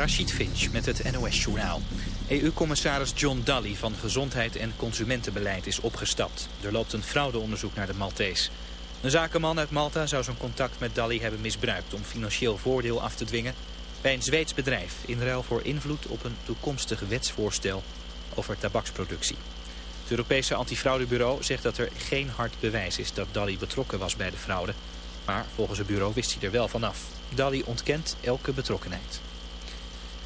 Rachid Finch met het NOS-journaal. EU-commissaris John Daly van Gezondheid en Consumentenbeleid is opgestapt. Er loopt een fraudeonderzoek naar de Maltese. Een zakenman uit Malta zou zijn contact met Daly hebben misbruikt... om financieel voordeel af te dwingen bij een Zweeds bedrijf... in ruil voor invloed op een toekomstig wetsvoorstel over tabaksproductie. Het Europese antifraudebureau zegt dat er geen hard bewijs is... dat Daly betrokken was bij de fraude... Maar volgens het bureau wist hij er wel vanaf. Dali ontkent elke betrokkenheid.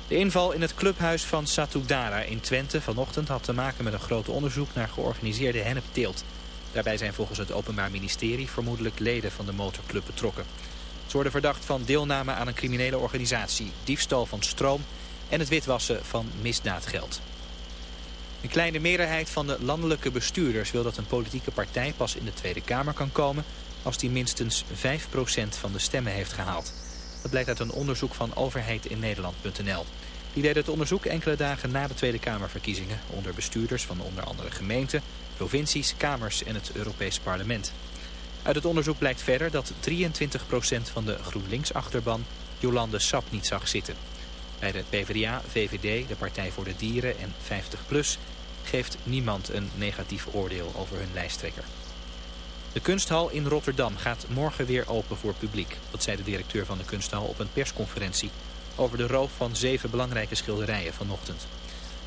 De inval in het clubhuis van Satudara in Twente vanochtend had te maken met een groot onderzoek naar georganiseerde hennepteelt. Daarbij zijn volgens het Openbaar Ministerie vermoedelijk leden van de motorclub betrokken. Ze worden verdacht van deelname aan een criminele organisatie, diefstal van stroom en het witwassen van misdaadgeld. Een kleine meerderheid van de landelijke bestuurders wil dat een politieke partij pas in de Tweede Kamer kan komen als die minstens 5% van de stemmen heeft gehaald. Dat blijkt uit een onderzoek van overheidinnederland.nl. Die deed het onderzoek enkele dagen na de Tweede Kamerverkiezingen... onder bestuurders van onder andere gemeenten, provincies, kamers en het Europees Parlement. Uit het onderzoek blijkt verder dat 23% van de GroenLinks-achterban Jolande Sap niet zag zitten. Bij de PvdA, VVD, de Partij voor de Dieren en 50PLUS geeft niemand een negatief oordeel over hun lijsttrekker. De kunsthal in Rotterdam gaat morgen weer open voor publiek. Dat zei de directeur van de kunsthal op een persconferentie... over de roof van zeven belangrijke schilderijen vanochtend.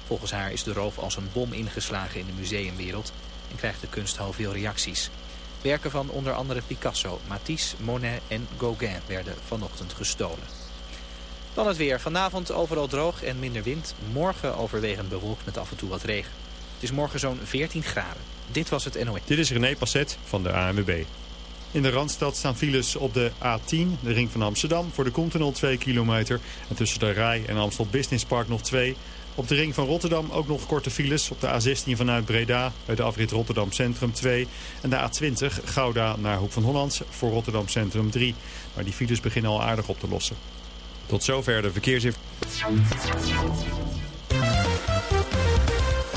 Volgens haar is de roof als een bom ingeslagen in de museumwereld... en krijgt de kunsthal veel reacties. Werken van onder andere Picasso, Matisse, Monet en Gauguin werden vanochtend gestolen. Dan het weer. Vanavond overal droog en minder wind. Morgen overwegend bewolkt met af en toe wat regen. Het is morgen zo'n 14 graden. Dit was het NOE. Dit is René Passet van de ANWB. In de Randstad staan files op de A10, de ring van Amsterdam, voor de Continental 2 kilometer. En tussen de Rij en Amstel Business Park nog 2. Op de ring van Rotterdam ook nog korte files. Op de A16 vanuit Breda, bij de afrit Rotterdam Centrum 2. En de A20 Gouda naar Hoek van Holland voor Rotterdam Centrum 3. Maar die files beginnen al aardig op te lossen. Tot zover de verkeersinformatie.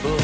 book.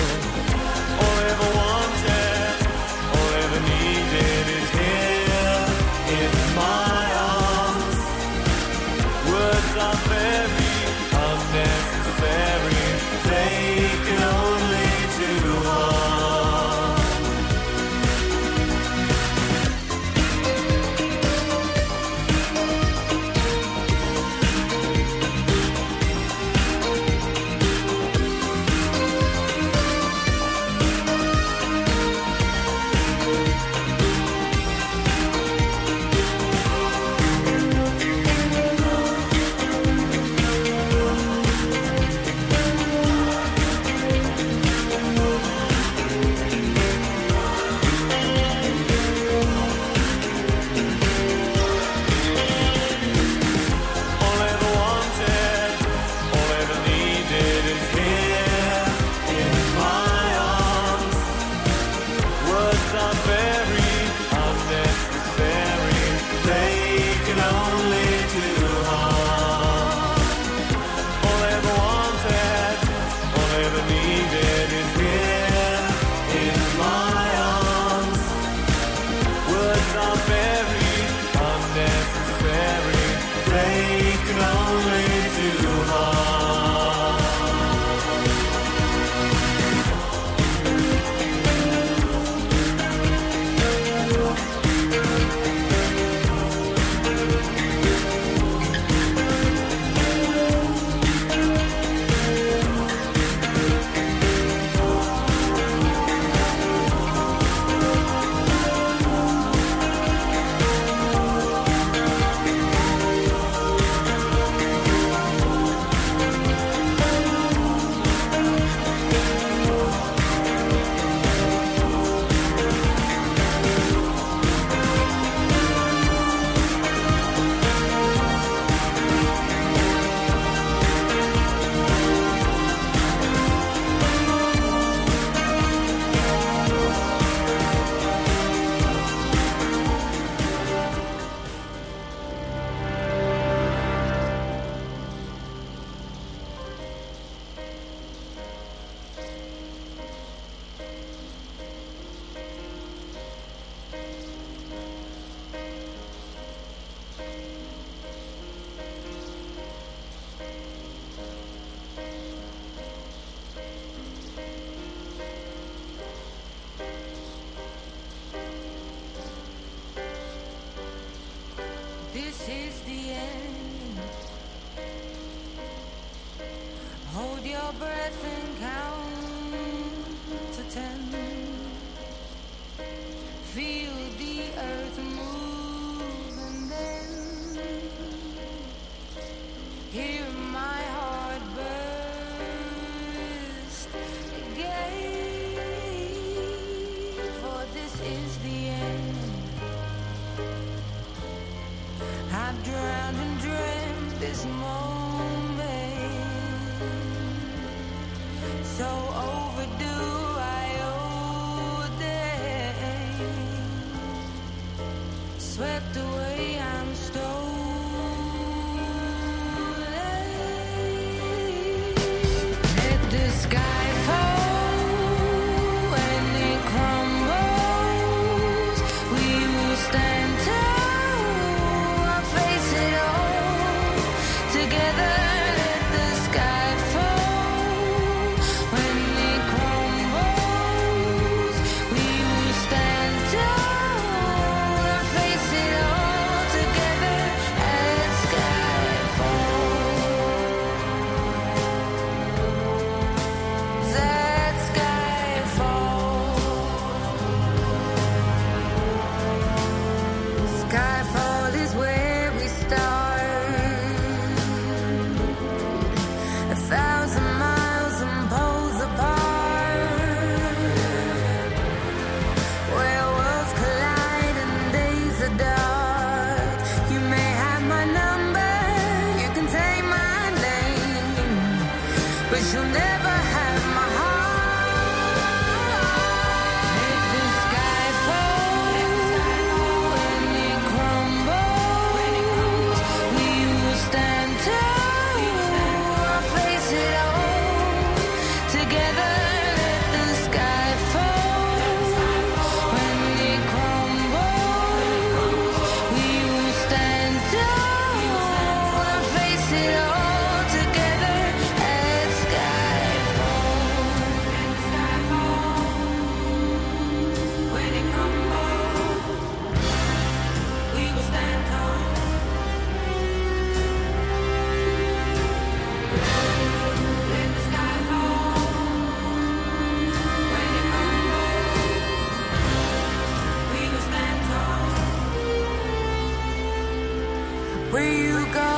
where you go.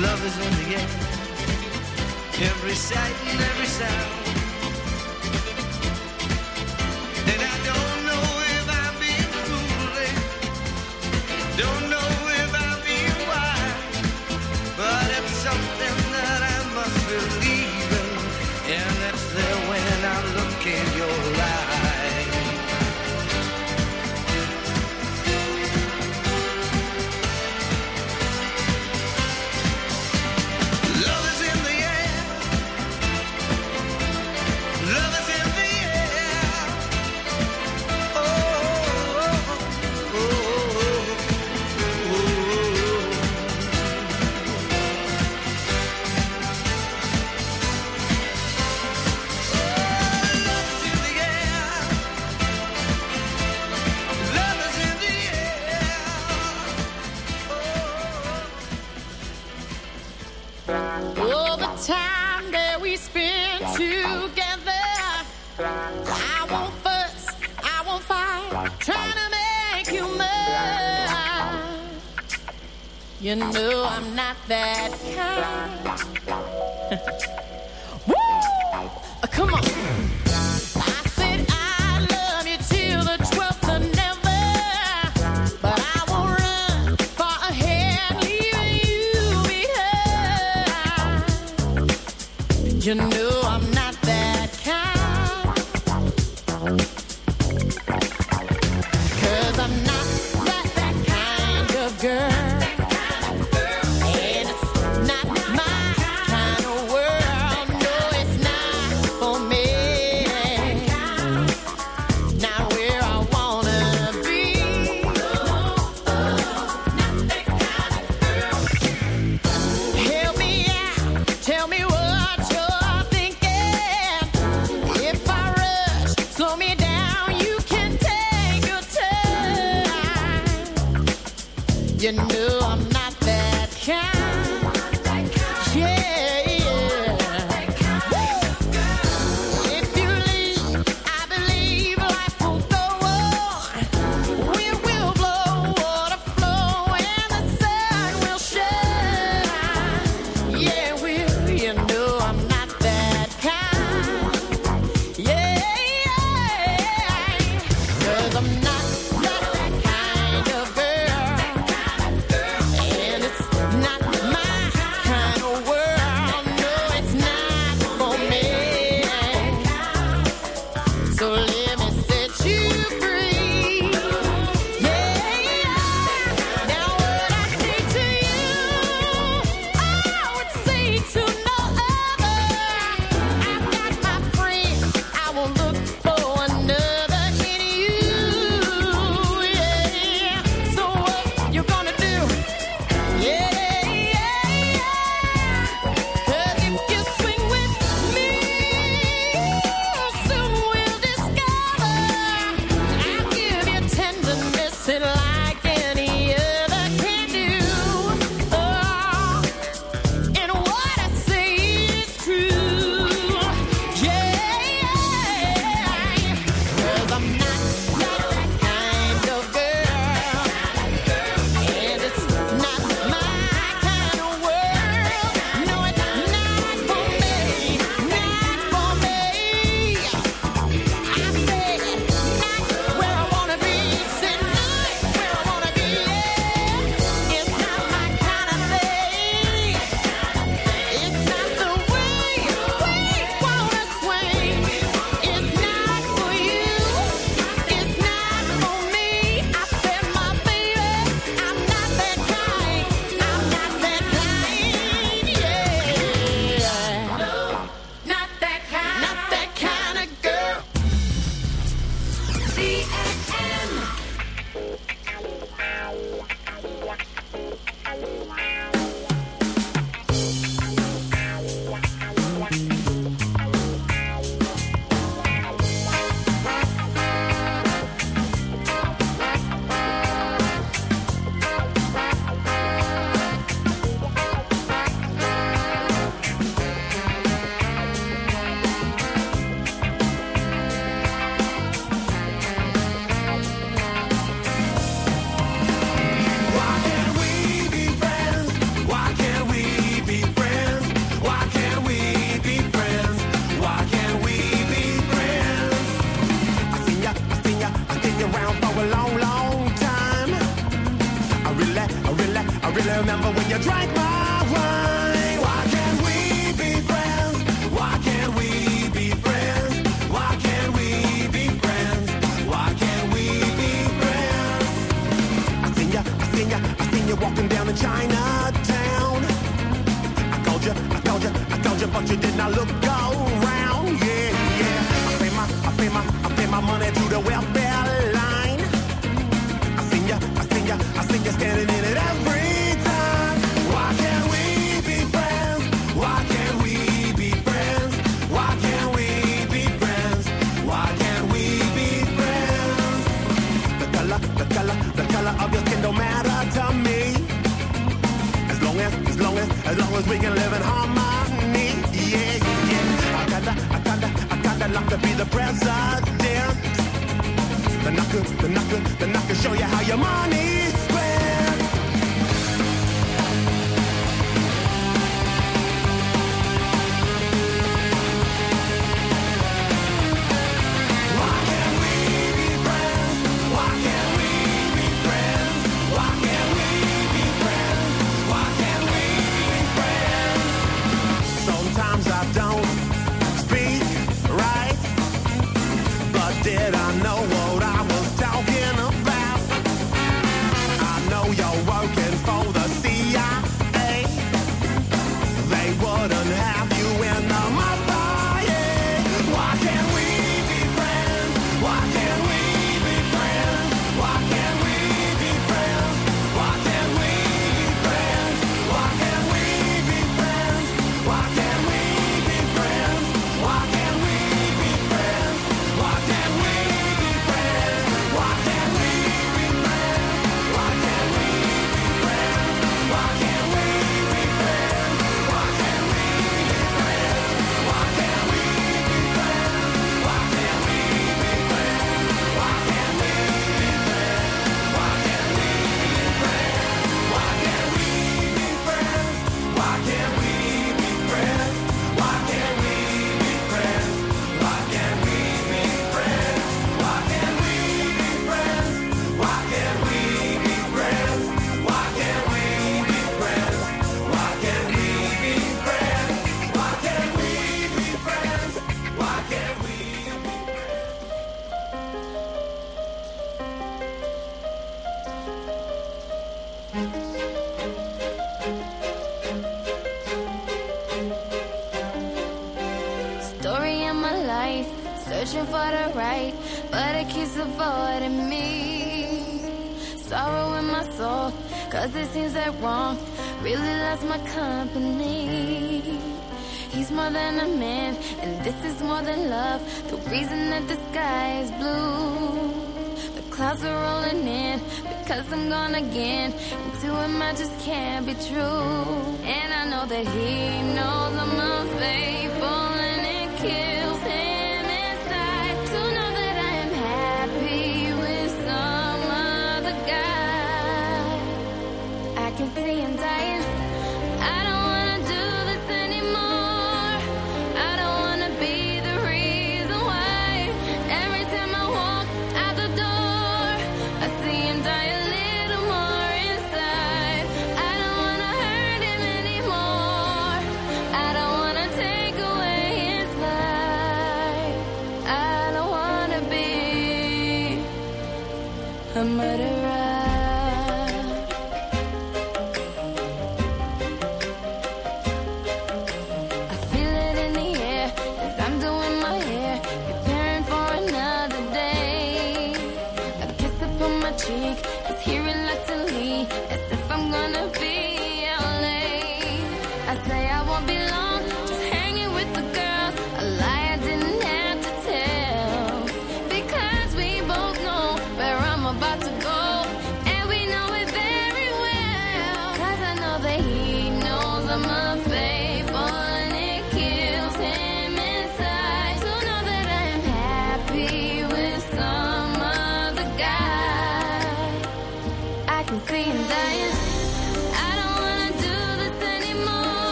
Love is in the air. Every sight and every sound.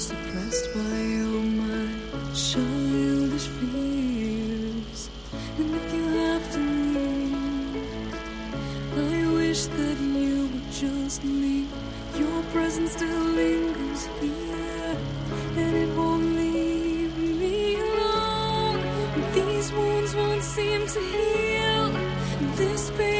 suppressed by all my childish fears. And if you have to leave, I wish that you would just leave. Your presence still lingers here, and it won't leave me alone. These wounds won't seem to heal. This pain.